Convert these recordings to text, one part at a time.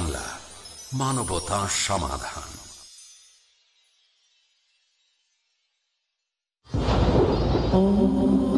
বাংলা মানবতা সমাধান। Oh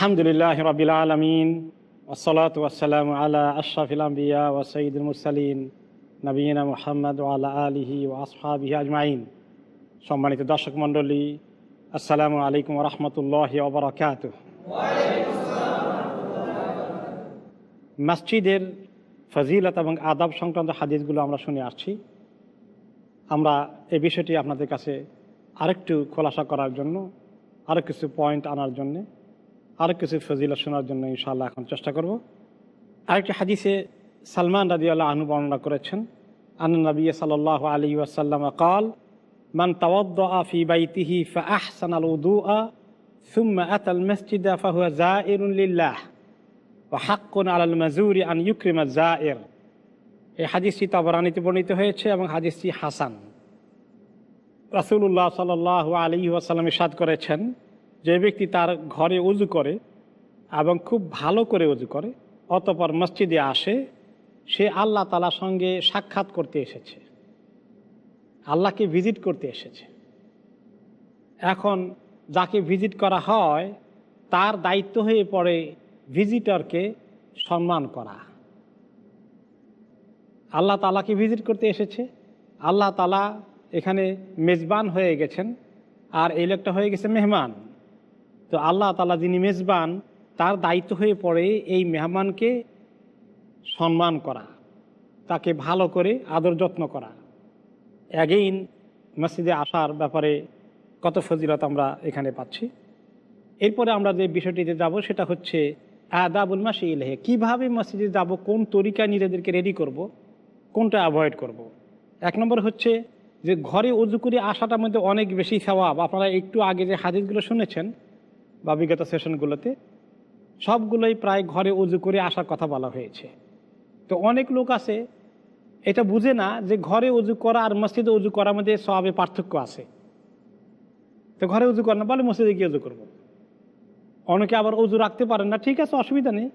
আলহামদুলিল্লাহ রবিল আলমিন ওসলাত ওয়াসালাম আলা আশরাফিল বিয়া ও সঈদুল মুসালিন নবীনা মোহাম্মদ আল্লাহ আলিহি ও আসফাবি আজমাইন সম্মানিত দর্শক মণ্ডলী, আসসালামু আলাইকুম রহমতুল্লাহ ওবরাকাত মসজিদের ফজিলত এবং আদাব সংক্রান্ত হাদিসগুলো আমরা শুনে আসছি। আমরা এই বিষয়টি আপনাদের কাছে আরেকটু খোলাসা করার জন্য আরও কিছু পয়েন্ট আনার জন্যে আরও কিছু ফজিলত শোনার জন্য ইনশাআল্লাহ এখন চেষ্টা করব। আরেকটি হাদিসে সালমান রাজি আল্লাহ আনু বর্ণনা করেছেন, আন নবী সাল আলী ওয়াসাল্লাম কাল, মান তাওয়াদ্দা ফি আল উদুআ সুম্মা আতাল মসজিদা ফাহুয়া আলাল মাজুরি আন জাইর এই বর্ণিত হয়েছে এবং হাসান। আলী করেছেন যে ব্যক্তি তার ঘরে উজু করে এবং খুব ভালো করে উজু করে, অতপর মসজিদে আসে, সে আল্লাহ তালার সঙ্গে সাক্ষাৎ করতে এসেছে। আল্লাহকে ভিজিট করতে এসেছে। এখন যাকে ভিজিট করা হয়, তার দায়িত্ব হয়ে পড়ে ভিজিটরকে সম্মান করা। আল্লাহ তালাকে ভিজিট করতে এসেছে। আল্লাহ তালা এখানে মেজবান হয়ে গেছেন। আর এই লোকটা হয়ে গেছে মেহমান। তো আল্লাহ তালা যিনি মেজবান, তার দায়িত্ব হয়ে পড়ে এই মেহমানকে সম্মান করা, তাকে ভালো করে আদর যত্ন করা। অ্যাগেইন মসজিদে আসার ব্যাপারে কত ফজিলত আমরা এখানে পাচ্ছি। এরপরে আমরা যে বিষয়টিতে যাব, সেটা হচ্ছে আদাবুল মাসি ইলেহে কীভাবে মসজিদে যাব, কোন তরিকায় নিজেদেরকে রেডি করব, কোনটা অ্যাভয়েড করব। এক নম্বর হচ্ছে যে ঘরে উজু করে আসাটার মধ্যে অনেক বেশি স্বভাব। আপনারা একটু আগে যে হাদিসগুলো শুনেছেন বা বিগত সেশনগুলোতে সবগুলোই প্রায় ঘরে উজু করে আসার কথা বলা হয়েছে। তো অনেক লোক আছে, এটা বুঝে না যে ঘরে উজু করা আর মসজিদে উজু করার মধ্যে সবে পার্থক্য আছে। তো ঘরে উজু করে না, বলে মসজিদে গিয়ে উজু করব। অনেকে আবার উজু রাখতে পারেন না, ঠিক আছে, অসুবিধা নেই।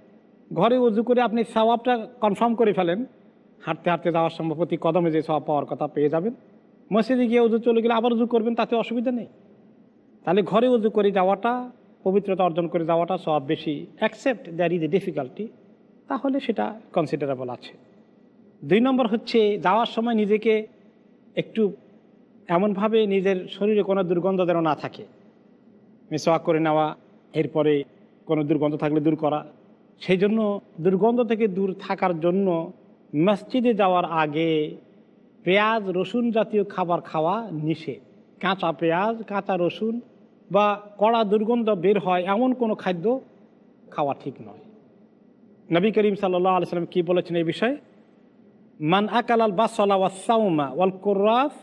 ঘরে উজু করে আপনি সওয়াবটা কনফার্ম করে ফেলেন। হাঁটতে হাঁটতে যাওয়ার সময় প্রতি কদমে যে সব পাওয়ার কথা পেয়ে যাবেন। মসজিদে গিয়ে উজু চলে গেলে আবার উজু করবেন, তাতে অসুবিধা নেই। তাহলে ঘরে উজু করে যাওয়াটা পবিত্রতা অর্জন করে যাওয়াটা সব বেশি accept there is a difficulty তাহলে সেটা কনসিডারেবল আছে। দুই নম্বর হচ্ছে, যাওয়ার সময় নিজেকে একটু এমনভাবে নিজের শরীরে কোনো দুর্গন্ধ যেন না থাকে। মেসোয়াক করে নেওয়া, এরপরে কোনো দুর্গন্ধ থাকলে দূর করা। সেই জন্য দুর্গন্ধ থেকে দূর থাকার জন্য মসজিদে যাওয়ার আগে পেঁয়াজ, রসুন জাতীয় খাবার খাওয়া নিষেধ। কাঁচা পেঁয়াজ, কাঁচা রসুন বা কড়া দুর্গন্ধ বের হয়, এমন কোনো খাদ্য খাওয়া ঠিক নয়। নবী করিম সাল্লাহ আলসালাম কী বলেছেন এই বিষয়ে? মান আকাল আল বাসলা ওয়াসাউমা ওয়াল কুর্রাফ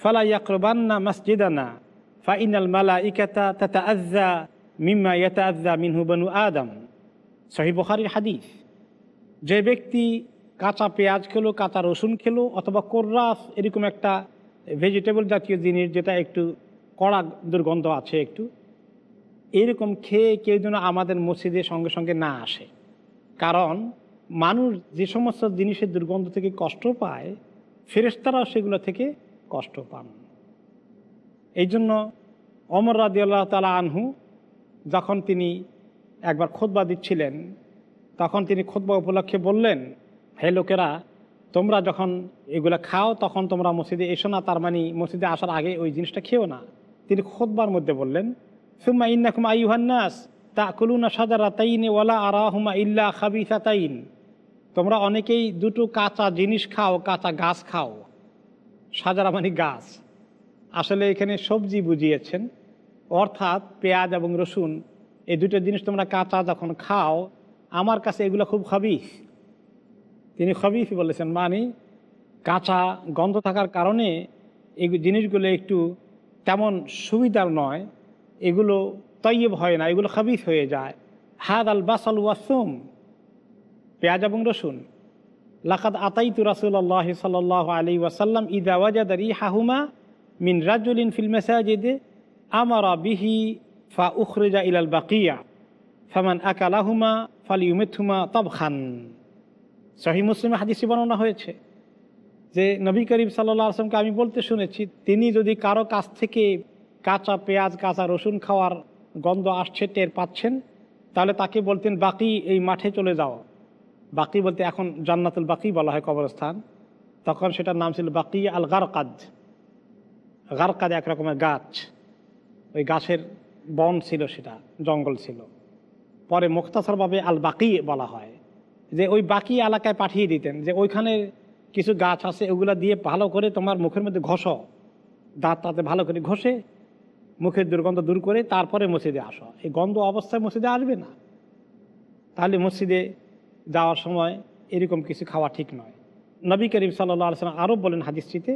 ফালা ইয়াকরবান্না মসজিদানা ফাইনাল মালা ইকাতা তাতা আজ্জা মিম্মা ইয়াতা আজ্জা মিনহু বানু আদম। সহি বখারির হাদিস। যে ব্যক্তি কাঁচা পেঁয়াজ খেলো, কাঁচা রসুন খেলো, অথবা কোর্রাফ এরকম একটা ভেজিটেবল জাতীয় জিনিস যেটা একটু কড়া দুর্গন্ধ আছে একটু। এরকম খেয়ে কেউ যেন আমাদের মসজিদের সঙ্গে সঙ্গে না আসে। কারণ মানুষ যে সমস্ত জিনিসের দুর্গন্ধ থেকে কষ্ট পায় ফেরেস্তারাও সেগুলো থেকে কষ্ট পান। এই জন্য অমর রাজি আল্লাহ তালা আনহু যখন তিনি একবার খোদবা দিচ্ছিলেন, তখন তিনি খোদবা উপলক্ষে বললেন, হে লোকেরা, তোমরা যখন এগুলো খাও, তখন তোমরা মসজিদে এসো না। তার মানে মসজিদে আসার আগে ওই জিনিসটা খেও না। তিনি খোদবার মধ্যে বললেন, সুম্মা ইন্নাকুম আইহান্নাস তা কুলুনা সাজারা তাইনে ওয়ালা আরাহুমা ইল্লা খাবিসা তাইন তোমরা অনেকেই দুটো কাঁচা জিনিস খাও, কাঁচা গাছ খাও। সাজারা মানে গাছ। আসলে এখানে সবজি বুঝিয়েছেন। অর্থাৎ পেঁয়াজ এবং রসুন, এই দুটো জিনিস তোমরা কাঁচা যখন খাও, আমার কাছে এগুলো খুব খবিস তিনি খবিস বলেছেন মানে কাঁচা গন্ধ থাকার কারণে এই জিনিসগুলো একটু তেমন সুবিধার নয়, এগুলো তৈব হয় না, এগুলো খাবিস হয়ে যায়। হাদ আল বাসাল ওয়াসুম পেঁয়াজ এবং রসুন। লাকাদ আতাইতু রাসুল্লাহ সাল আলী ওয়াসাল্লাম, ইদা ওয়াজাদ হাহুমা মিন রাজুলিন ফিল মেসাজিদে, আমারা বিহি ফা উখরেজা ইলাল বাকিয়া, ফামান আকালাহুমা ফাল ইউমেথুমা তব খান সহি মুসলিমে হাদিসি বর্ণনা হয়েছে। যে নবী করিম সাল্লাহ আসলামকে আমি বলতে শুনেছি, তিনি যদি কারও কাছ থেকে কাঁচা পেঁয়াজ, কাঁচা রসুন খাওয়ার গন্ধ আসছে, টের পাচ্ছেন, তাহলে তাকে বলতেন, বাকি এই মাঠে চলে যাও। বাকি বলতে এখন জান্নাতুল বাকি বলা হয় কবরস্থান। তখন সেটার নাম ছিল বাকি আল গারকাদ গারকাদ এক রকমের গাছ। ওই গাছের বন ছিল সেটা, জঙ্গল ছিল। পরে মুক্তাসরভাবে আল বাকি বলা হয়। যে ওই বাকি এলাকায় পাঠিয়ে দিতেন, যে ওইখানে কিছু গাছ আছে, ওগুলা দিয়ে ভালো করে তোমার মুখের মধ্যে ঘষ। দাঁত তাতে ভালো করে ঘষে মুখের দুর্গন্ধ দূর করে তারপরে মসজিদে আসো। এই গন্ধ অবস্থায় মসজিদে আসবে না। তাহলে মসজিদে যাওয়ার সময় এরকম কিছু খাওয়া ঠিক নয়। নবী করিম সাল্লা সাল্লাম আরও বলেন হাদিসটিতে,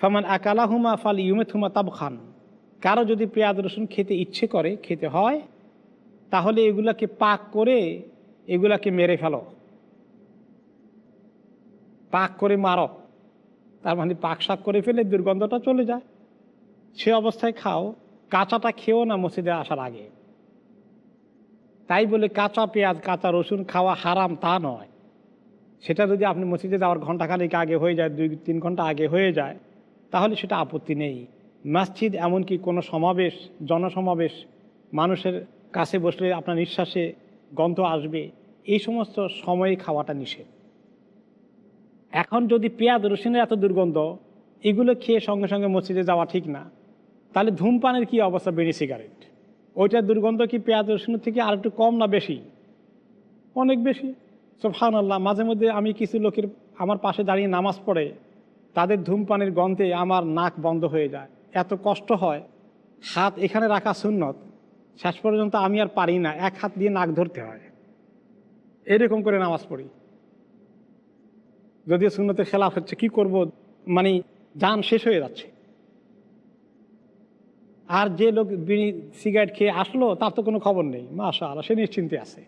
ফামান আকালাহুমা ফাল ইউমেথুমা তাব খান কারও যদি পেঁয়াজ রসুন খেতে ইচ্ছে করে, খেতে হয়, তাহলে এগুলাকে পাক করে এগুলাকে মেরে ফেলো। পাক করে মারো। তার মানে পাক শাক করে ফেলে দুর্গন্ধটা চলে যায়। সে অবস্থায় খাও। কাঁচাটা খেও না মসজিদে আসার আগে। তাই বলে কাঁচা পেঁয়াজ, কাঁচা রসুন খাওয়া হারাম তা নয়। সেটা যদি আপনি মসজিদে যাওয়ার ঘন্টাখানিক আগে হয়ে যায়, দুই, তিন ঘণ্টা আগে হয়ে যায়, তাহলে সেটা আপত্তি নেই। মসজিদ এমনকি কোনো সমাবেশ, জনসমাবেশ, মানুষের কাছে বসলে আপনার নিঃশ্বাসে গন্ধ আসবে। এই সমস্ত সময়ে খাওয়াটা নিষেধ। এখন যদি পেঁয়াজ, রসুনের এত দুর্গন্ধ, এগুলো খেয়ে সঙ্গে সঙ্গে মসজিদে যাওয়া ঠিক না, তাহলে ধূমপানের কি অবস্থা বেড়ে সিগারেট? ওইটার দুর্গন্ধ কি পেঁয়াজ রসুনের থেকে আর একটু কম না বেশি? অনেক বেশি। সোফান আল্লাহ মাঝে মধ্যে আমি কিছু লোকের আমার পাশে দাঁড়িয়ে নামাজ পড়ে, তাদের ধূমপানের গন্ধে আমার নাক বন্ধ হয়ে যায়। এত কষ্ট হয়। হাত এখানে রাখা সুন্নত। শেষ পর্যন্ত আমি আর পারি না। এক হাত দিয়ে নাক ধরতে হয়। এরকম করে নামাজ পড়ি। যদিও সুন্নতের খেলাফ হচ্ছে, কি করব? মানে যান শেষ হয়ে যাচ্ছে। আর যে লোক বিড়ি, সিগারেট খেয়ে আসলো, তার তো কোনো খবর নেই। মাসা আল্লাহ সে নিশ্চিন্তে আছে।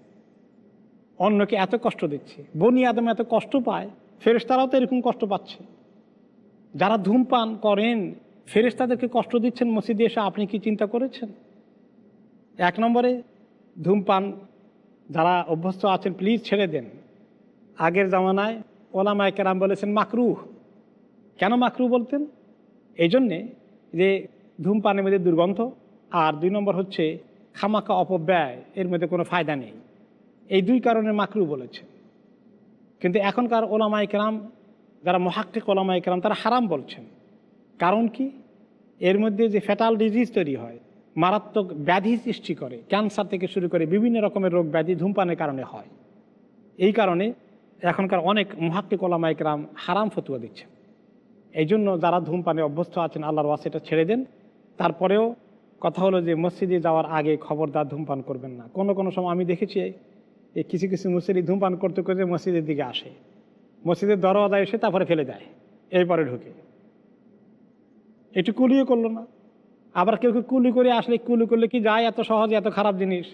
অন্যকে এত কষ্ট দিচ্ছে, বনি আদম এত কষ্ট পায়, ফেরেশতারাও তো এরকম কষ্ট পাচ্ছে। যারা ধূমপান করেন, ফেরেশতাদেরকে কষ্ট দিচ্ছেন মসজিদে এসে, আপনি কি চিন্তা করেছেন? এক নম্বরে, ধূমপান, যারা অভ্যস্ত আছেন প্লিজ ছেড়ে দেন। আগের জামানায় ওলামায় কেরাম বলেছেন মাকরু কেন মাকরু বলতেন? এই জন্যে যে ধূমপানের মধ্যে দুর্গন্ধ, আর দুই নম্বর হচ্ছে খামাকা অপব্যয়, এর মধ্যে কোনো ফায়দা নেই। এই দুই কারণে মাকরু বলেছে কিন্তু এখনকার ওলামাই কেরাম, যারা মহাক্কিক ওলামাই কেরাম, তারা হারাম বলছেন। কারণ কি? এর মধ্যে যে ফ্যাটাল ডিজিজ তৈরি হয়, মারাত্মক ব্যাধি সৃষ্টি করে, ক্যান্সার থেকে শুরু করে বিভিন্ন রকমের রোগ ব্যাধি ধূমপানের কারণে হয়। এই কারণে এখনকার অনেক মহাক্কিক ওলামাই কেরাম হারাম ফতুয়া দিচ্ছে। এই জন্য যারা ধূমপানে অভ্যস্ত আছেন, আল্লাহর ওয়াসিটা ছেড়ে দেন। তারপরেও কথা হলো যে, মসজিদে যাওয়ার আগে খবরদার ধূমপান করবেন না। কোনো কোনো সময় আমি দেখেছি এই কিছু কিছু মুসলিম ধূমপান করতে করতে মসজিদের দিকে আসে। মসজিদের দরওয়াজায় এসে তারপরে ফেলে দেয়, এরপরে ঢুকে। একটু কুলিও করল না। আবার কেউ কেউ কুলি করে আসলে কুলি করলে কি যায়? এত সহজে, এত খারাপ জিনিস।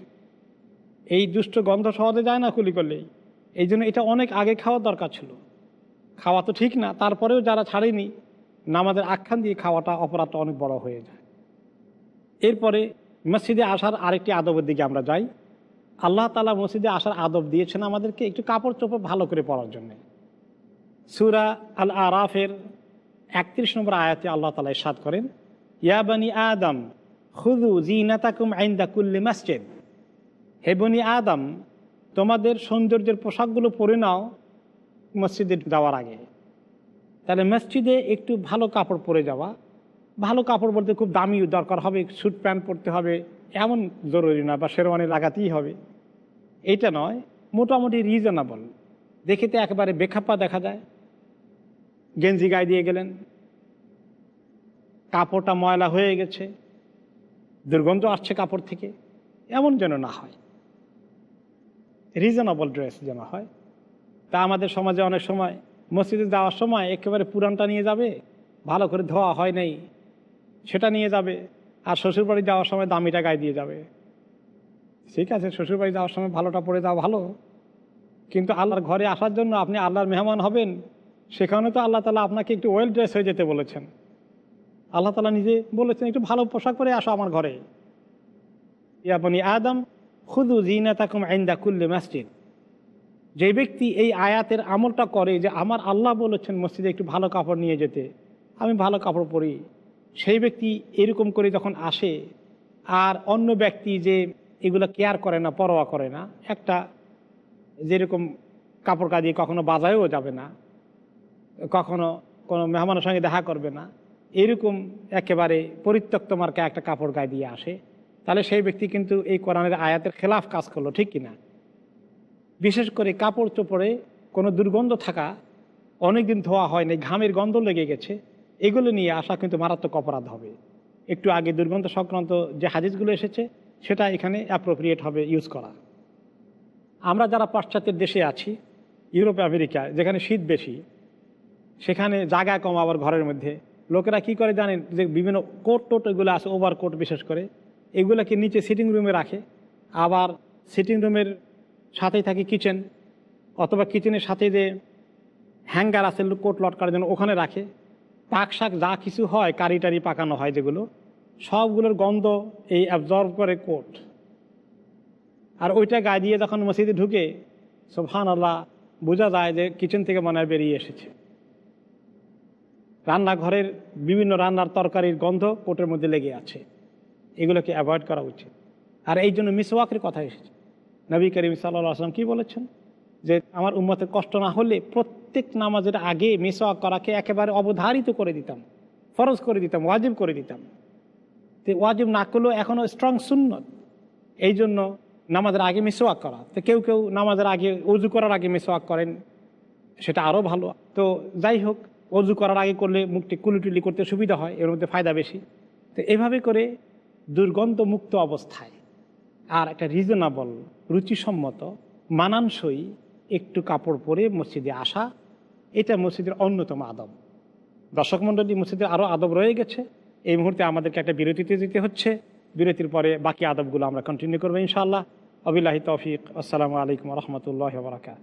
এই দুষ্ট গন্ধ সহজে যায় না কুলি করলেই। এই জন্য এটা অনেক আগে খাওয়ার দরকার ছিল। খাওয়া তো ঠিক না, তারপরেও যারা ছাড়েনি, নামাজের আখ্যান দিয়ে খাওয়াটা অপরাধটা অনেক বড় হয়ে যায়। এরপরে মসজিদে আসার আরেকটি আদবের দিকে আমরা যাই। আল্লাহ তালা মসজিদে আসার আদব দিয়েছেন আমাদেরকে একটু কাপড় চোপড় ভালো করে পরার জন্য। সুরা আল আরাফের একত্রিশ নম্বর আয়াতে আল্লাহ তালা ইসাদ করেন ইয়াবানি আদম খুদু জিনাতাকুম আইন্দা কুল্লি মসজিদ। হে বনি আদম তোমাদের সৌন্দর্যের পোশাকগুলো পরে নাও মসজিদে যাওয়ার আগে। তাহলে মসজিদে একটু ভালো কাপড় পরে যাওয়া। ভালো কাপড় বলতে খুব দামি দরকার হবে, স্যুট প্যান্ট পরতে হবে, এমন জরুরি না বা শেরওয়ানি লাগাতেই হবে। এটা নয়, মোটামুটি রিজনেবল দেখে তো একেবারে বেখাপ্পা দেখা যায়। গেঞ্জি গায়ে দিয়ে গেলেন। কাপড়টা ময়লা হয়ে গেছে। দুর্গন্ধ আসছে কাপড় থেকে। এমন যেন না হয়। রিজনেবল ড্রেস যেন হয়। তা আমাদের সমাজে অনেক সময় মসজিদে যাওয়ার সময় একেবারে পুরানটা নিয়ে যাবে, ভালো করে ধোয়া হয় নাই, সেটা নিয়ে যাবে, আর শ্বশুরবাড়ি যাওয়ার সময় দামিটা গায়ে দিয়ে যাবে। ঠিক আছে, শ্বশুরবাড়ি যাওয়ার সময় ভালোটা পরে যাওয়া ভালো, কিন্তু আল্লাহর ঘরে আসার জন্য আপনি আল্লাহর মেহমান হবেন, সেখানে তো আল্লাহ তালা আপনাকে একটু ওয়েল ড্রেস হয়ে যেতে বলেছেন। আল্লাহ তালা নিজে বলেছেন, একটু ভালো পোশাক পরে আসো আমার ঘরে। ইয়াবনি আদম খুদু জিনা তাকুম আইন্দা কুল্লে মসজিদ। যে ব্যক্তি এই আয়াতের আমলটা করে যে আমার আল্লাহ বলেছেন মসজিদে একটু ভালো কাপড় নিয়ে যেতে, আমি ভালো কাপড় পরি, সেই ব্যক্তি এরকম করে যখন আসে, আর অন্য ব্যক্তি যে এগুলো কেয়ার করে না, পরোয়া করে না, একটা যেরকম কাপড় কাজিয়ে কখনো বাজায়ও যাবে না, কখনো কোনো মেহমানের সঙ্গে দেখা করবে না, এরকম একেবারে পরিত্যক্ত মার্কে একটা কাপড় গায়ে দিয়ে আসে। তাহলে সেই ব্যক্তি কিন্তু এই কোরআনের আয়াতের খেলাফ কাজ করল, ঠিক কিনা? বিশেষ করে কাপড় চোপড়ে কোনো দুর্গন্ধ থাকা, অনেকদিন ধোয়া হয়নি, ঘামের গন্ধ লেগে গেছে, এগুলো নিয়ে আসা কিন্তু মারাত্মক অপরাধ হবে। একটু আগে দুর্গন্ধ সংক্রান্ত যে হাদিসগুলো এসেছে, সেটা এখানে অ্যাপ্রোপ্রিয়েট হবে ইউজ করা। আমরা যারা পাশ্চাত্যের দেশে আছি, ইউরোপ, আমেরিকা, যেখানে শীত বেশি, সেখানে জায়গা কম আবার ঘরের মধ্যে, লোকেরা কি করে জানেন যে বিভিন্ন কোট টোট এগুলো আছে ওভার কোট বিশেষ করে এগুলোকে নিচে সিটিং রুমে রাখে। আবার সিটিং রুমের সাথেই থাকে কিচেন অথবা কিচেনের সাথে যে হ্যাঙ্গার আছে কোট লটকার জন্য ওখানে রাখে। পাক শাক যা কিছু হয়, কারি টারি পাকানো হয় যেগুলো, সবগুলোর গন্ধ এই অ্যাবজর্ব করে কোট আর ওইটা গায়ে দিয়ে যখন মসজিদে ঢুকে সোফান আল্লাহ বোঝা যায় যে কিচেন থেকে মনে হয় বেরিয়ে এসেছে। রান্নাঘরের বিভিন্ন রান্নার তরকারির গন্ধ কোটের মধ্যে লেগে আছে। এগুলোকে অ্যাভয়েড করা উচিত। আর এই জন্য মিসওয়াকের কথা এসেছে। নবী করিম সাল্লাহ আসলাম কী বলেছেন? যে আমার উম্মতের কষ্ট না হলে প্রত্যেক নামাজের আগে মিসওয়াক করাকে একেবারে অবধারিত করে দিতাম, ফরজ করে দিতাম, ওয়াজিব করে দিতাম। তো ওয়াজিব না করলেও এখনও স্ট্রং সুন্নত। এই জন্য নামাজের আগে মিসওয়াক করা। তো কেউ কেউ নামাজের আগে উজু করার আগে মিসওয়াক করেন, সেটা আরও ভালো। তো যাই হোক অজু করার আগে করলে মুখটি কুলিটুলি করতে সুবিধা হয়, এর মধ্যে ফায়দা বেশি। তো এভাবে করে দুর্গন্ধ মুক্ত অবস্থায়। আর একটা রিজনেবল রুচিসম্মত, মানানসই একটু কাপড় পরে মসজিদে আসা, এটা মসজিদের অন্যতম আদব। দর্শক মণ্ডলী মসজিদের আরও আদব রয়ে গেছে। এই মুহূর্তে আমাদেরকে একটা বিরতিতে দিতে হচ্ছে। বিরতির পরে বাকি আদবগুলো আমরা কন্টিনিউ করব ইনশাআল্লাহ। আবিল্লাহি তৌফিক। আসসালামু আলাইকুম রহমতুল্লাহ বরাকাত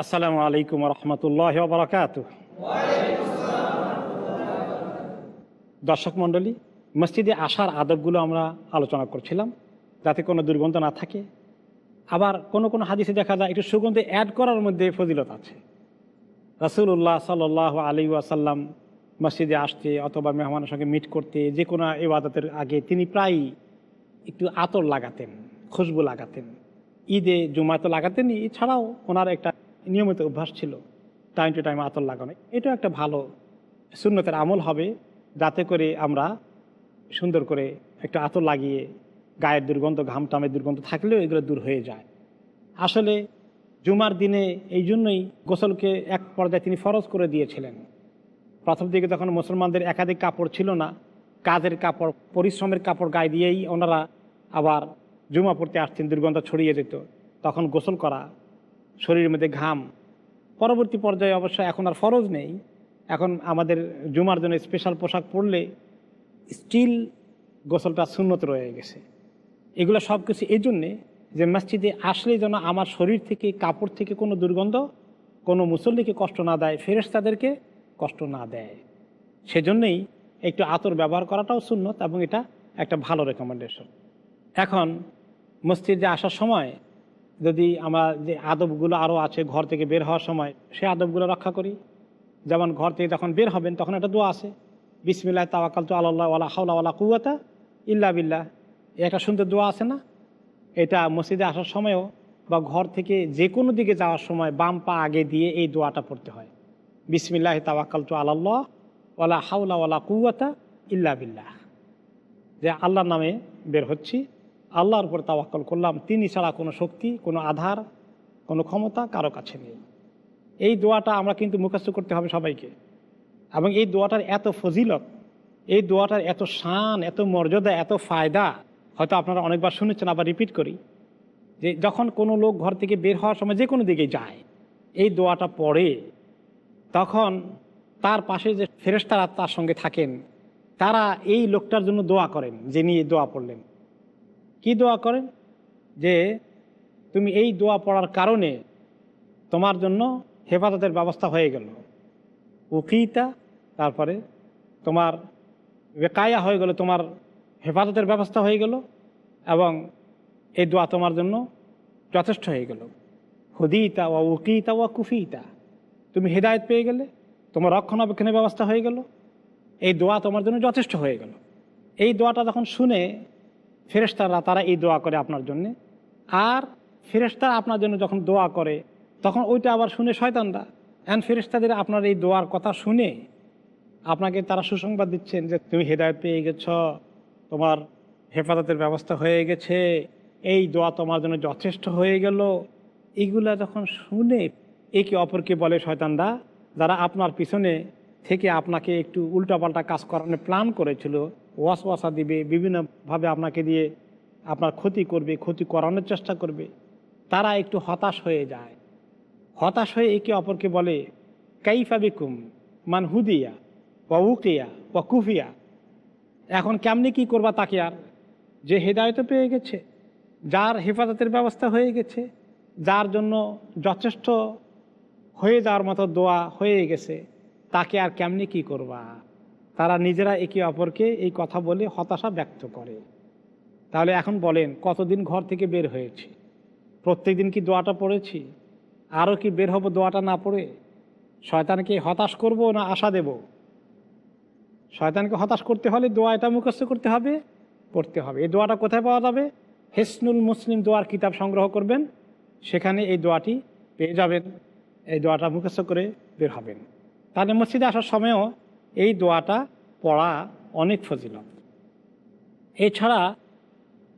আসসালামু আলাইকুম রহমতুল্লাহ বরকাত দর্শক মণ্ডলী, মসজিদে আসার আদবগুলো আমরা আলোচনা করছিলাম, যাতে কোনো দুর্গন্ধ না থাকে। আবার কোনো কোনো হাদিসে দেখা যায় একটু সুগন্ধি অ্যাড করার মধ্যে ফজিলত আছে। রাসুল্লাহ সাল আলী ওয়াসাল্লাম মসজিদে আসতে অথবা মেহমানের সঙ্গে মিট করতে যে কোনো ইবাদতের আগে তিনি প্রায় একটু আতর লাগাতেন, খুশবু লাগাতেন। ঈদে জুমায় তো লাগাতেনই, এছাড়াও ওনার একটা নিয়মিত অভ্যাস ছিল। টাইম টু টাইম আতর লাগানো। এটা একটা ভালো সুন্নতের আমল হবে। যাতে করে আমরা সুন্দর করে একটা আতর লাগিয়ে গায়ের দুর্গন্ধ, ঘাম, টামের দুর্গন্ধ থাকলেও এগুলো দূর হয়ে যায়। আসলে জুমার দিনে এই জন্যই গোসলকে এক পর্যায়ে তিনি ফরজ করে দিয়েছিলেন। প্রথম দিকে তখন মুসলমানদের একাধিক কাপড় ছিল না। কাজের কাপড়, পরিশ্রমের কাপড় গায়ে দিয়েই ওনারা আবার জুমা পড়তে আসতেন, দুর্গন্ধ ছড়িয়ে যেত। তখন গোসল করা শরীরের মধ্যে ঘাম। পরবর্তী পর্যায়ে অবশ্য এখন আর ফরজ নেই। এখন আমাদের জুমার জন্য স্পেশাল পোশাক পরলে স্টিল গোসলটা শূন্যত রয়ে গেছে। এগুলো সব কিছু এই জন্যে যে মসজিদে আসলে যেন আমার শরীর থেকে, কাপড় থেকে কোনো দুর্গন্ধ কোনো মুসল্লিকে কষ্ট না দেয় ফেরেস তাদেরকে কষ্ট না দেয়। সেজন্যই একটু আতর ব্যবহার করাটাও শূন্যত এবং এটা একটা ভালো রেকমেন্ডেশন এখন মসজিদে আসার সময় যদি আমরা যে আদবগুলো আরও আছে ঘর থেকে বের হওয়ার সময় সে আদবগুলো রক্ষা করি। যেমন ঘর থেকে যখন বের হবেন, তখন একটা দোয়া আছে, বিসমিল্লাহ তাওয়াকাল তো আল্লাহ হাওলা ওয়ালা কুয়াতা ইল্লা বিল্লাহ। একটা সুন্দর দোয়া আছে না? এটা মসজিদে আসার সময়ও বা ঘর থেকে যে কোনো দিকে যাওয়ার সময় বাম পা আগে দিয়ে এই দোয়াটা পড়তে হয়। বিসমিল্লাহ তাওয়াকাল তো আল্লাহ ওয়ালা হাওলা ওয়ালা কুয়াতা ইল্লা বিল্লাহ। যে আল্লাহর নামে বের হচ্ছি। আল্লাহর উপর তাওয়াক্কল করলাম, তিনি ছাড়া কোনো শক্তি, কোনো আধার, কোনো ক্ষমতা কারও কাছে নেই। এই দোয়াটা আমরা কিন্তু মুখস্থ করতে হবে সবাইকে। এবং এই দোয়াটার এত ফজিলত, এই দোয়াটার এত শান, এত মর্যাদা, এত ফায়দা, হয়তো আপনারা অনেকবার শুনেছেন, আবার রিপিট করি, যে যখন কোনো লোক ঘর থেকে বের হওয়ার সময় যে কোনো দিকে যায়, এই দোয়াটা পড়ে, তখন তার পাশে যে ফেরেস্তারা তার সঙ্গে থাকেন, তারা এই লোকটার জন্য দোয়া করেন যে নিয়ে দোয়া পড়লেন। কি দোয়া করেন? যে তুমি এই দোয়া পড়ার কারণে তোমার জন্য হেফাজতের ব্যবস্থা হয়ে গেল। উকিতা, তারপরে তোমার বেকায়া হয়ে গেল, তোমার হেফাজতের ব্যবস্থা হয়ে গেল এবং এই দোয়া তোমার জন্য যথেষ্ট হয়ে গেল। হুদিতা ও উকিতা ও কুফিতা। তুমি হেদায়ত পেয়ে গেলে, তোমার রক্ষণাবেক্ষণের ব্যবস্থা হয়ে গেল। এই দোয়া তোমার জন্য যথেষ্ট হয়ে গেল। এই দোয়াটা যখন শুনে ফেরেস্তারা তারা এই দোয়া করে আপনার জন্যে। আর ফেরেস্তারা আপনার জন্য যখন দোয়া করে, তখন ওইটা আবার শুনে শয়তানরা। অ্যান্ড ফেরেস্তাদের আপনার এই দোয়ার কথা শুনে আপনাকে তারা সুসংবাদ দিচ্ছেন যে, তুমি হেদায়ত পেয়ে গেছ, তোমার হেফাজতের ব্যবস্থা হয়ে গেছে, এই দোয়া তোমার জন্য যথেষ্ট হয়ে গেল। এইগুলা যখন শুনে একে অপরকে বলে শয়তানরা, যারা আপনার পিছনে থেকে আপনাকে একটু উল্টাপাল্টা কাজ করানোর প্ল্যান করেছিল ওয়াস ওয়াসা দিবে, বিভিন্নভাবে আপনাকে দিয়ে আপনার ক্ষতি করবে, ক্ষতি করানোর চেষ্টা করবে। তারা একটু হতাশ হয়ে যায়। হতাশ হয়ে একে অপরকে বলে, কাইফা বিকুম, মান হুদিয়া বা উকিয়া বা কুফিয়া। এখন কেমনি কি করবা তাকে আর? যে হেদায়ত পেয়ে গেছে, যার হেফাজতের ব্যবস্থা হয়ে গেছে, যার জন্য যথেষ্ট হয়ে যাওয়ার মতো দোয়া হয়ে গেছে, তাকে আর কেমনি কি করবা? তারা নিজেরা একে অপরকে এই কথা বলে হতাশা ব্যক্ত করে। তাহলে এখন বলেন, কতদিন ঘর থেকে বের হয়েছি? প্রত্যেক দিন কি দোয়াটা পড়েছি? আরও কি বের হব দোয়াটা না পড়ে? শয়তানকে হতাশ করব না আশা দেব? শয়তানকে হতাশ করতে হলে দোয়া এটা মুখস্থ করতে হবে, পড়তে হবে। এই দোয়াটা কোথায় পাওয়া যাবে? হেসনুল মুসলিম দোয়ার কিতাব সংগ্রহ করবেন, সেখানে এই দোয়াটি পেয়ে যাবেন। এই দোয়াটা মুখস্থ করে বের হবেন। তাহলে মসজিদে আসার সময়ও এই দোয়াটা পড়া অনেক ফজিলত। এছাড়া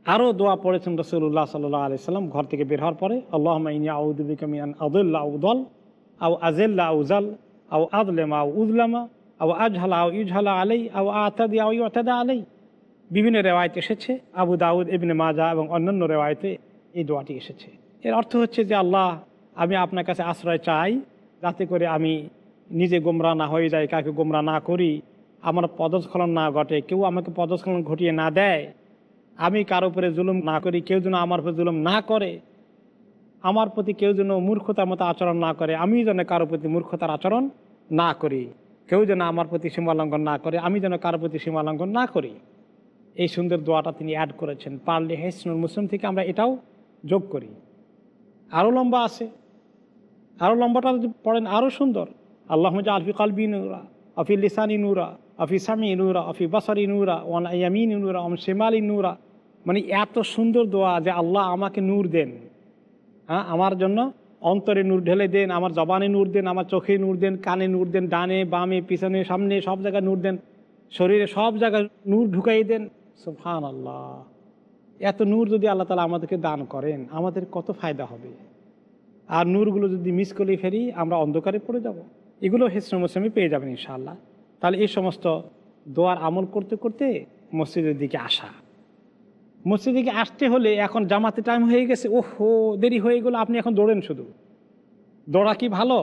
আরও দোয়া পড়েছেন রসুল্লাহ সাল্লাহ আলি সাল্লাম ঘর থেকে বের হওয়ার পরে আল্লাহ ইনি আউদ্দিকামিয়ান আদুল্লাহ উদল আউ আজেল্লা উজাল আউ আদলেমা আউ উজলামা আউ আজহালা আউ ইজহালা আলাই আউ আতাদি আউ ইতাদা আলাই বিভিন্ন রেওয়ায়ত এসেছে, আবু দাউদ, ইবনে মাজা এবং অন্যান্য রেওয়ায়তে এই দোয়াটি এসেছে। এর অর্থ হচ্ছে যে, আল্লাহ, আমি আপনার কাছে আশ্রয় চাই, যাতে করে আমি নিজে গোমরা না হয়ে যায় কাকে গোমরা না করি, আমার পদস্খলন না ঘটে, কেউ আমাকে পদস্খলন ঘটিয়ে না দেয়, আমি কারও উপরে জুলুম না করি, কেউ যেন আমার উপরে জুলুম না করে, আমার প্রতি কেউ যেন মূর্খতার মতো আচরণ না করে, আমি যেন কারও প্রতি মূর্খতার আচরণ না করি, কেউ যেন আমার প্রতি সীমা লঙ্ঘন না করে, আমি যেন কারও প্রতি সীমা লঙ্ঘন না করি। এই সুন্দর দোয়াটা তিনি অ্যাড করেছেন, পারলে হেসনুল মুসলিম থেকে আমরা এটাও যোগ করি। আরও লম্বা আছে। আরও লম্বাটা যদি পড়েন আরও সুন্দর। আল্লাহ আলফি কালবি নুরা আফি লিসানি নুরা আফি সামি নুরা আফি বাসারি নুরা ওয়ান ইয়ামিন নুরা ওম শেমালি নুরা মানে এত সুন্দর দোয়া যে আল্লাহ আমাকে নূর দেন। হ্যাঁ আমার জন্য অন্তরে নূর ঢেলে দেন, আমার জবানে নূর দেন, আমার চোখে নূর দেন, কানে নূর দেন, ডানে, বামে, পিছনে, সামনে সব জায়গায় নূর দেন। শরীরে সব জায়গায় নূর ঢুকাই দেন। সুফান আল্লাহ এত নূর যদি আল্লাহ তালা আমাদেরকে দান করেন, আমাদের কত ফায়দা হবে? আর নূরগুলো যদি মিস করে ফেরি আমরা অন্ধকারে পড়ে যাব। এগুলো হেসন মুসলিমে পেয়ে যাবেন ইনশাআল্লাহ। তাহলে এই সমস্ত দোয়ার আমল করতে করতে মসজিদের দিকে আসা। মসজিদে দিকে আসতে হলে এখন জামাতে টাইম হয়ে গেছে, ওহো, দেরি হয়ে গেলো, আপনি এখন দৌড়েন শুধু। দৌড়া কি ভালো?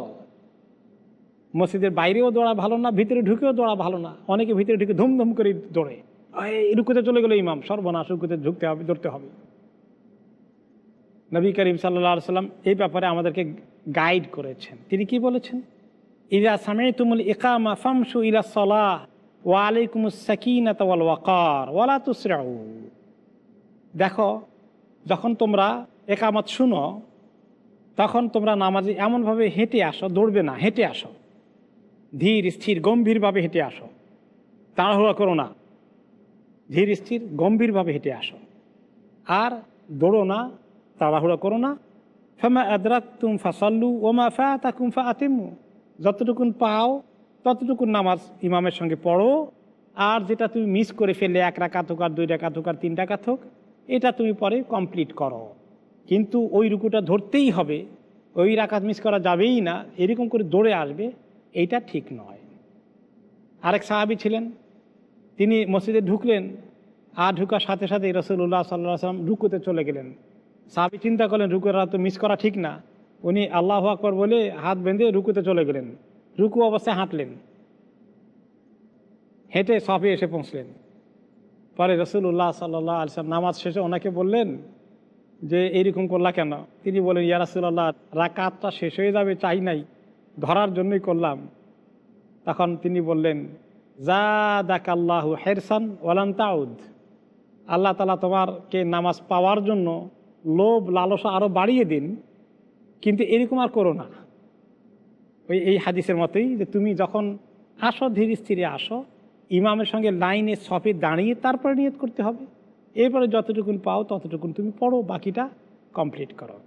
মসজিদের বাইরেও দৌড়া ভালো না, ভিতরে ঢুকেও দৌড়া ভালো না। অনেকে ভিতরে ঢুকে ধুমধুম করে দৌড়ে। রুকুতে চলে গেলো ইমাম, সর্বনাশ, রুকুতে ঢুকতে হবে, দৌড়তে হবে। নবী করিম সাল্লা সাল্লাম এই ব্যাপারে আমাদেরকে গাইড করেছেন। তিনি কি বলেছেন? ইরা সামে তুমুল ইকামা ফামসু ইলা সলাহ ওয়ালাইকুম ওয়াল ওয়াকার ওয়ালা তুসরাউ। দেখো, যখন তোমরা একামত শুনো, তখন তোমরা নামাজে এমনভাবে হেঁটে আসো, দৌড়বে না, হেঁটে আসো। ধীর, স্থির, গম্ভীরভাবে হেঁটে আসো। তাড়াহুড়া করো না। ধীর, স্থির, গম্ভীরভাবে হেঁটে আসো। আর দৌড়ো না, তাড়াহুড়া করো না। ফেমা আদরাক তুম ফাসাল্লু ওমা ফা তা কুমফা আতিমু যতটুকুন পাও, ততটুকুন নামাজ ইমামের সঙ্গে পড়ো। আর যেটা তুমি মিস করে ফেললে, এক রাকাত হোক আর দুই রাকাত হোক আর তিন রাকাত হোক, এটা তুমি পরে কমপ্লিট করো। কিন্তু ওই রুকুটা ধরতেই হবে। ওই রাকাত মিস করা যাবেই না, এরকম করে দৌড়ে আসবে এইটা ঠিক নয়। আরেক সাহাবি ছিলেন, তিনি মসজিদে ঢুকলেন, আর ঢুকার সাথে সাথে রসুল্লাহ সাল্লাহ সাল্লাম রুকুতে চলে গেলেন। সাহাবি চিন্তা করলেন, রুকুরা তো মিস করা ঠিক না। উনি আল্লাহ আকবর বলে হাত বেঁধে রুকুতে চলে গেলেন। রুকু অবস্থায় হাঁটলেন। হেঁটে সফে এসে পৌঁছলেন। পরে রসুল্লাহ সাল্লাহ আলসালাম নামাজ শেষে ওনাকে বললেন যে, এইরকম করলা কেন? তিনি বলেন ইয়া রাসুল্লাহ রাকাতটা শেষ হয়ে যাবে, চাই নাই, ধরার জন্যই করলাম। তখন তিনি বললেন যা দাক আল্লাহ হেরসান ওয়ালান তাউদ। আল্লাহ তালা তোমারকে নামাজ পাওয়ার জন্য লোভ, লালসা আরও বাড়িয়ে দিন। কিন্তু এরকম আর করো না। ওই এই হাদিসের মতোই যে তুমি যখন আসো, ধীর স্থিরে আসো, ইমামের সঙ্গে লাইনে সফে দাঁড়িয়ে তারপরে নিয়ত করতে হবে। এরপরে যতটুকুন পাও ততটুকুন তুমি পড়ো, বাকিটা কমপ্লিট করো।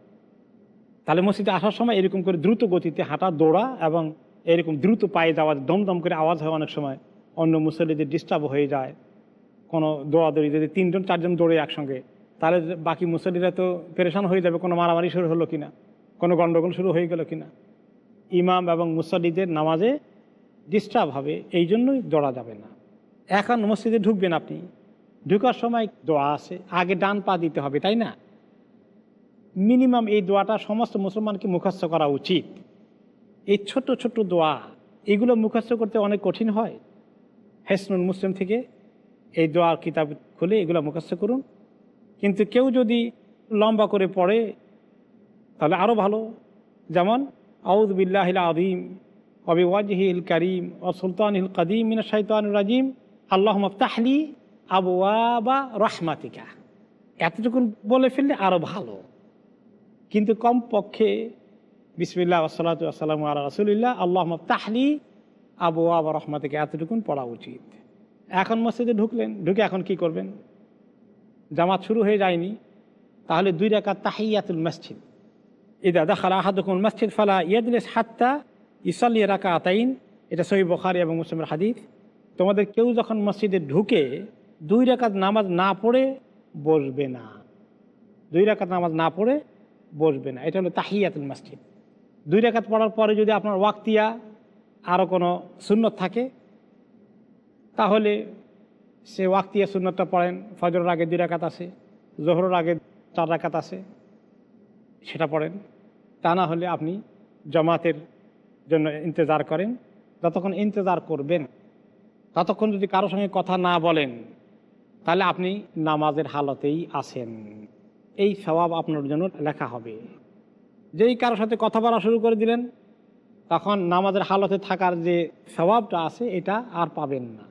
তাহলে মসজিদে আসার সময় এরকম করে দ্রুত গতিতে হাঁটা, দৌড়া এবং এরকম দ্রুত পায়ে যাওয়া, দমদম করে আওয়াজ হয় অনেক সময়। অন্য মুসল্লিদের ডিস্টার্ব হয়ে যায়। কোনো দৌড়াদৌড়ি যদি তিনজন, চারজন দৌড়ে একসঙ্গে, তাহলে বাকি মুসল্লিরা তো পেরেশান হয়ে যাবে, কোনো মারামারি শুরু হলো কিনা। কোনো গণ্ডগোল শুরু হয়ে গেল কিনা? ইমাম এবং মুসল্লিদের নামাজে ডিস্টার্ব হবে, এই জন্যই দৌড়া যাবে না। এখন মসজিদে ঢুকবেন আপনি, ঢুকার সময় দোয়া আছে, আগে ডান পা দিতে হবে, তাই না? মিনিমাম এই দোয়াটা সমস্ত মুসলমানকে মুখস্থ করা উচিত। এই ছোট ছোট দোয়া, এগুলো মুখস্থ করতে অনেক কঠিন হয়। হেসনুল মুসলিম থেকে এই দোয়ার কিতাব খুলে এগুলো মুখস্থ করুন। কিন্তু কেউ যদি লম্বা করে পড়ে তাহলে আরও ভালো। যেমন আউদ বিল্লাহিল আদিম অবি ওয়াজহিল করিম ও সুলতানিল কদিম মিনা শৈতান রাজিম। আল্লাহ মফতাহলি আবুয়াবা রহমাতিকা। এতটুকুন বলে ফেললে আরও ভালো। কিন্তু কমপক্ষে বিসমিল্লা আসসালাতু আসসালাম আল্লাহ রসুলিল্লাহ আল্লাহ মফতাহলি আবু আবা রহমাতিকা। এতটুকুন পড়া উচিত। এখন মসজিদে ঢুকলেন, ঢুকে এখন কি করবেন? জামাত শুরু হয়ে যায়নি। তাহলে দুই রাকা তাহিয়াতুল মসজিদ। ইদা দাখালা আহাদুকুল মসজিদ ফালা ইয়াদলিস হাত্তা ইসাল্লি রাকা আতাইন এটা সহি বখারি এবং মুসলিমের হাদিস। তোমাদের কেউ যখন মসজিদে ঢুকে দুই রাকাত নামাজ না পড়ে বসবে না। দুই রাকাত নামাজ না পড়ে বসবে না। এটা হলো তাহিয়াতুল মসজিদ। দুই রাকাত পড়ার পরে যদি আপনার ওয়াক্তিয়া আরও কোনো সুন্নত থাকে, তাহলে সে ওয়াক্তিয়া সুন্নতটা পড়েন। ফজরের আগে দুই রাকাত আছে, জোহরের আগে চার রাকাত আছে, সেটা পড়েন। তা না হলে আপনি জমাতের জন্য ইন্তজার করেন। যতক্ষণ ইন্তজার করবেন, ততক্ষণ যদি কারোর সঙ্গে কথা না বলেন, তাহলে আপনি নামাজের হালতেই আছেন। এই স্বভাব আপনার জন্য লেখা হবে। যেই কারোর সাথে কথা বলা শুরু করে দিলেন, তখন নামাজের হালতে থাকার যে স্বভাবটা আছে, এটা আর পাবেন না।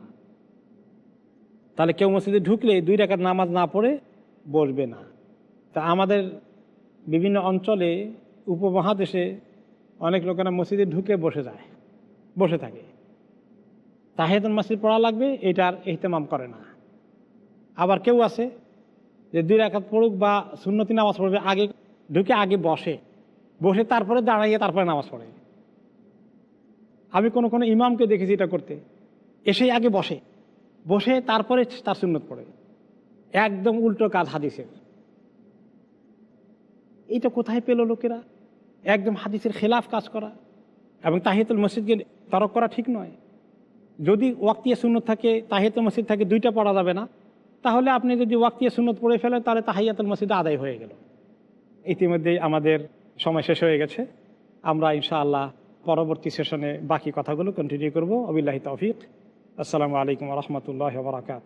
তাহলে কেউ মসজিদে ঢুকলে দুই রেখার নামাজ না পড়ে বসবে না। তা আমাদের বিভিন্ন অঞ্চলে উপমহাদেশে অনেক লোকেরা মসজিদে ঢুকে বসে যায়, বসে থাকে। তাহেদুল মসজিদ পড়া লাগবে, এটার এহতেমাম করে না। আবার কেউ আছে যে দুই রাখাত পড়ুক বা সুন্নতি নামাজ পড়বে, আগে ঢুকে আগে বসে বসে তারপরে দাঁড়াইয়ে তারপরে নামাজ পড়ে। আমি কোনো কোনো ইমামকে দেখেছি এটা করতে, এসেই আগে বসে বসে তারপরে তার সুন্নত পড়ে। একদম উল্টো কাজ হাদিসের। এটা কোথায় পেল লোকেরা? একদম হাদিসের খেলাফ কাজ করা এবং তাহিয়াতুল মসজিদকে তরক করা ঠিক নয়। যদি ওয়াক্তিয়া সুন্নত থাকে, তাহিয়াতুল মসজিদ থাকে, দুইটা পড়া যাবে না। তাহলে আপনি যদি ওয়াক্তিয়া সুন্নত পড়ে ফেলেন, তাহলে তাহিয়াতুল মসজিদ আদায় হয়ে গেল। ইতিমধ্যেই আমাদের সময় শেষ হয়ে গেছে। আমরা ইনশাআল্লাহ পরবর্তী সেশনে বাকি কথাগুলো কন্টিনিউ করব। আবিল্লাহি তৌফিক। আসসালামু আলাইকুম রহমতুল্লাহ বরাকাত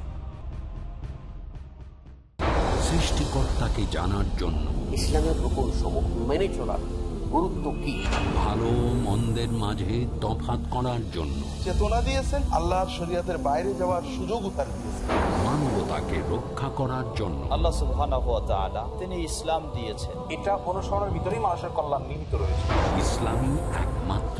সৃষ্টিকর্তাকে জানার জন্য। ইসলামের রূপন সমূহ মেনে চলার গুরুত্ব কি? ভালো মন্দের মাঝে তফাত করার জন্য। চেতনা দিয়েছেন আল্লাহর শরীয়তের বাইরে যাওয়ার সুযোগ তার দিয়েছেন। মানবতাকে রক্ষা করার জন্য। আল্লাহ সুবহানাহু ওয়া তাআলা তিনি ইসলাম দিয়েছেন। এটা অনুসরণের ভিতরেই মানুষের কল্যাণ নিহিত রয়েছে। ইসলামী একমাত্র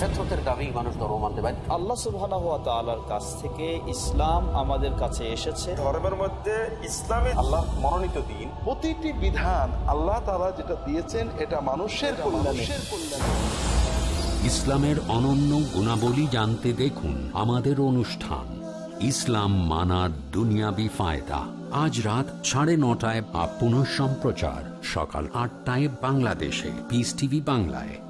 ফেতরতের দাবি মানুষ ধর্ম মানতে পারে আল্লাহ সুবহানাহু ওয়া তাআলার কাছ থেকে ইসলাম আমাদের কাছে এসেছে। ধর্মের মধ্যে ইসলামী আল্লাহ মনোনীত দিন। প্রতিটি বিধান আল্লাহ তাআলা যেটা দিয়েছেন এটা মানুষের কল্যাণে। ইসলামের অনন্য গুণাবলী জানতে দেখুন আমাদের অনুষ্ঠান ইসলাম মানার দুনিয়াবি ফায়দা। আজ রাত সাড়ে নটায় বা পুনঃ সম্প্রচার সকাল আটটায় বাংলাদেশে পিস টিভি বাংলায়।